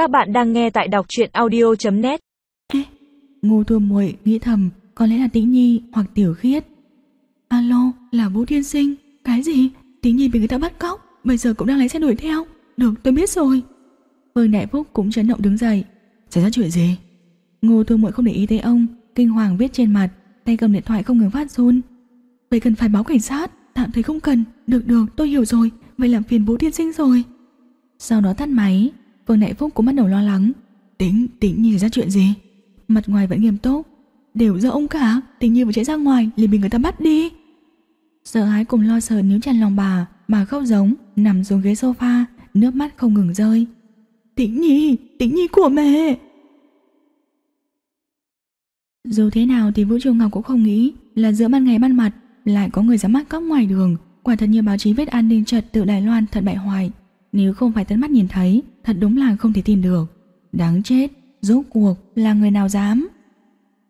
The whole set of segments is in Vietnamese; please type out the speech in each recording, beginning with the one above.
Các bạn đang nghe tại đọc truyện audio.net Ngô Thua Muội nghĩ thầm có lẽ là Tĩnh Nhi hoặc Tiểu Khiết. Alo, là Vũ Thiên Sinh. Cái gì? Tĩnh Nhi bị người ta bắt cóc, bây giờ cũng đang lấy xe đuổi theo. Được, tôi biết rồi. Vương Đại Phúc cũng chấn động đứng dậy. Xảy ra chuyện gì? Ngô Thua Muội không để ý tới ông, kinh hoàng viết trên mặt, tay cầm điện thoại không ngừng phát run. Vậy cần phải báo cảnh sát, tạm thời không cần. Được được, tôi hiểu rồi, vậy làm phiền Vũ Thiên Sinh rồi. Sau đó tắt máy, Vương Đại Phúc cũng bắt đầu lo lắng. Tính, tính Nhi ra chuyện gì? Mặt ngoài vẫn nghiêm túc. Đều do ông cả, tình Nhi vừa chạy ra ngoài liền bị người ta bắt đi. Sợ hãi cùng lo sợ níu chặt lòng bà, bà khóc giống, nằm xuống ghế sofa, nước mắt không ngừng rơi. Tĩnh Nhi, Tĩnh Nhi của mẹ. Dù thế nào thì Vũ Trường Ngọc cũng không nghĩ là giữa ban ngày ban mặt lại có người dám bắt cóc ngoài đường. Quả thật như báo chí viết an ninh trật tự Đài Loan thật bại hoại. Nếu không phải tận mắt nhìn thấy, thật đúng là không thể tin được. Đáng chết, rốt cuộc là người nào dám?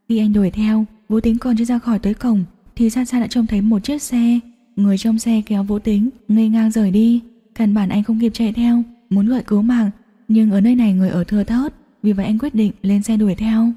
Khi anh đuổi theo, Vũ Tính còn chưa ra khỏi tới cổng thì xa xa đã trông thấy một chiếc xe. Người trong xe kéo Vũ Tính ngây ngang rời đi. Căn bản anh không kịp chạy theo, muốn gọi cứu mạng, nhưng ở nơi này người ở thừa thớt, vì vậy anh quyết định lên xe đuổi theo.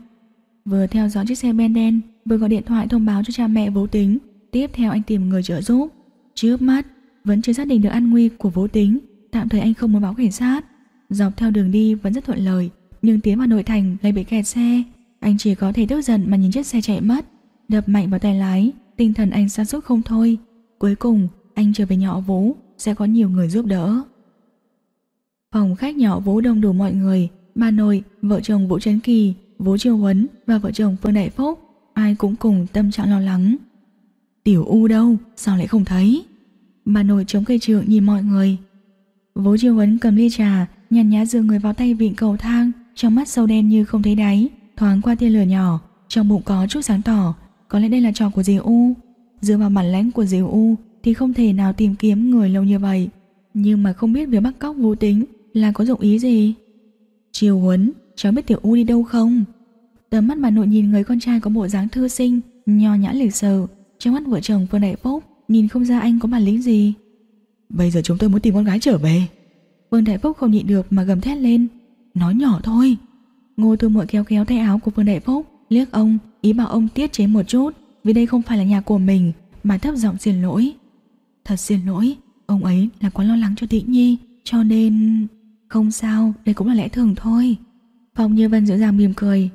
Vừa theo dõi chiếc xe ben đen, vừa gọi điện thoại thông báo cho cha mẹ Vũ Tính. Tiếp theo anh tìm người trợ giúp. Trước mắt, vẫn chưa xác định được an nguy của Vũ Tính, tạm thời anh không muốn báo cảnh sát. Dọc theo đường đi vẫn rất thuận lợi, nhưng tiến vào nội thành lại bị kẹt xe. Anh chỉ có thể tức giận mà nhìn chiếc xe chạy mất, đập mạnh vào tay lái, tinh thần anh sa sút không thôi. Cuối cùng, anh trở về nhỏ Vũ, sẽ có nhiều người giúp đỡ. Phòng khách nhỏ Vũ đông đủ mọi người, bà nội, vợ chồng Vũ Trấn Kỳ, Vũ Triều Huấn và vợ chồng Phương Đại Phúc, ai cũng cùng tâm trạng lo lắng. Tiểu U đâu, sao lại không thấy? Bà nội chống cây trượng nhìn mọi người. Vũ Triều Huấn cầm ly trà, nhàn nhã dựa người vào tay vịn cầu thang, trong mắt sâu đen như không thấy đáy, thoáng qua tia lửa nhỏ, trong bụng có chút sáng tỏ, có lẽ đây là trò của dì U. Dựa vào bản lãnh của dì U thì không thể nào tìm kiếm người lâu như vậy, nhưng mà không biết việc bắt cóc vô tính là có dụng ý gì. Triều Huấn, cháu biết tiểu U đi đâu không? Tầm mắt bà nội nhìn người con trai có bộ dáng thư sinh, nho nhã lịch sự, trong mắt vợ chồng Phương Đại Phúc nhìn không ra anh có bản lĩnh gì. Bây giờ chúng tôi muốn tìm con gái trở về. Vương Đại Phúc không nhịn được mà gầm thét lên. Nói nhỏ thôi. Ngô Thư Muội kéo kéo tay áo của Vương Đại Phúc, liếc ông, ý bảo ông tiết chế một chút, vì đây không phải là nhà của mình, mà thấp giọng xin lỗi. Thật xin lỗi, ông ấy là quá lo lắng cho Tị Nhi, cho nên... Không sao, đây cũng là lẽ thường thôi. Phong Như Vân dễ dàng mỉm cười.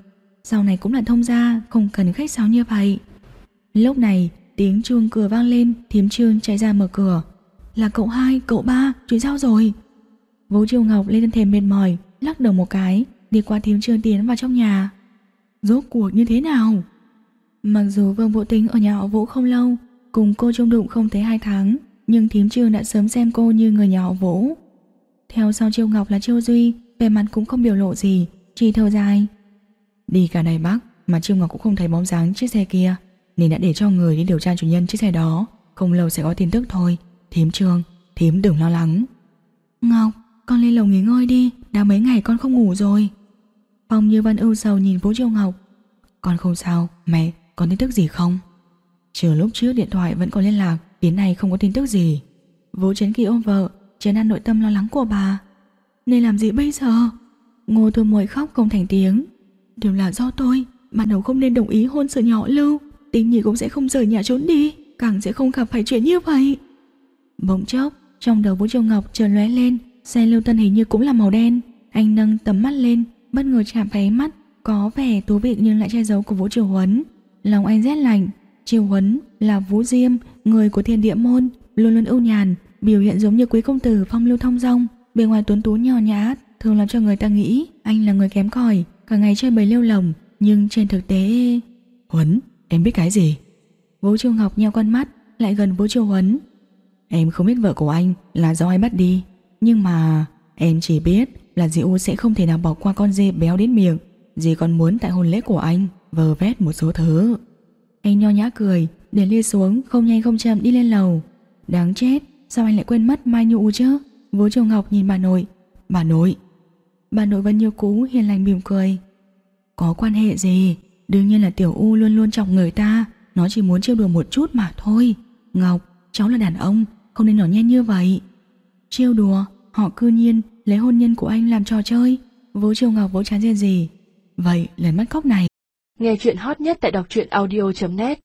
Sau này cũng là thông gia, không cần khách sáo như vậy. Lúc này, tiếng chuông cửa vang lên, thiếm trương chạy ra mở cửa. Là cậu hai, cậu ba, chuyện sao rồi? Vũ Triều Ngọc lên thân thềm mệt mỏi, lắc đầu một cái, đi qua thiếm trương tiến vào trong nhà. Rốt cuộc như thế nào? Mặc dù Vương Vũ Tính ở nhà họ Vũ không lâu, cùng cô chung đụng không tới hai tháng, nhưng thím trương đã sớm xem cô như người nhà họ Vũ. Theo sau Triều Ngọc là Triều Duy, về mặt cũng không biểu lộ gì, chỉ thở dài. Đi cả này Bắc mà Triều Ngọc cũng không thấy bóng dáng chiếc xe kia, nên đã để cho người đi điều tra chủ nhân chiếc xe đó, không lâu sẽ có tin tức thôi. Thím Trương, thím đừng lo lắng. Ngọc, con lên lầu nghỉ ngơi đi, đã mấy ngày con không ngủ rồi. Phong Như Văn ưu sầu nhìn Vũ Triều Ngọc. Con không sao, mẹ, có tin tức gì không? Trừ lúc trước điện thoại vẫn còn liên lạc, đến nay không có tin tức gì. Vũ Trấn Kỳ ôm vợ, chấn an nội tâm lo lắng của bà. Nên làm gì bây giờ? Ngô Thu Muội khóc không thành tiếng. Đều là do tôi, ban đầu không nên đồng ý hôn sự nhỏ lưu, Tình nhỉ cũng sẽ không rời nhà trốn đi, càng sẽ không gặp phải chuyện như vậy. Bỗng chốc, trong đầu Vũ Triều Ngọc chợt lóe lên, xe lưu tân hình như cũng là màu đen. Anh nâng tầm mắt lên, bất ngờ chạm phải mắt, có vẻ thú vị nhưng lại che giấu của Vũ Triều Huấn. Lòng anh rét lạnh, Triều Huấn là Vũ Diêm, người của thiên địa môn, luôn luôn ưu nhàn, biểu hiện giống như quý công tử phong lưu thông dong, bề ngoài tuấn tú nhỏ nhã, thường làm cho người ta nghĩ anh là người kém cỏi, cả ngày chơi bời lêu lồng, nhưng trên thực tế... Huấn, em biết cái gì? Vũ Triều Ngọc nheo con mắt, lại gần Vũ Triều Huấn. Em không biết vợ của anh là do ai bắt đi, nhưng mà em chỉ biết là dì U sẽ không thể nào bỏ qua con dê béo đến miệng. Dì còn muốn tại hôn lễ của anh vờ vét một số thứ. Anh nho nhã cười, để lia xuống, không nhanh không chậm đi lên lầu. Đáng chết, sao anh lại quên mất Mai Nhu chứ? Vũ Châu Ngọc nhìn bà nội. Bà nội. Bà nội vẫn như cũ hiền lành mỉm cười. Có quan hệ gì? Đương nhiên là Tiểu U luôn luôn chọc người ta. Nó chỉ muốn trêu đùa một chút mà thôi. Ngọc, cháu là đàn ông, không nên nhỏ nhen như vậy. Trêu đùa, họ cư nhiên lấy hôn nhân của anh làm trò chơi. vố chiều Ngọc vỗ chán riêng gì Vậy lần mắt cóc này Nghe chuyện hot nhất tại đọc truyện audio.net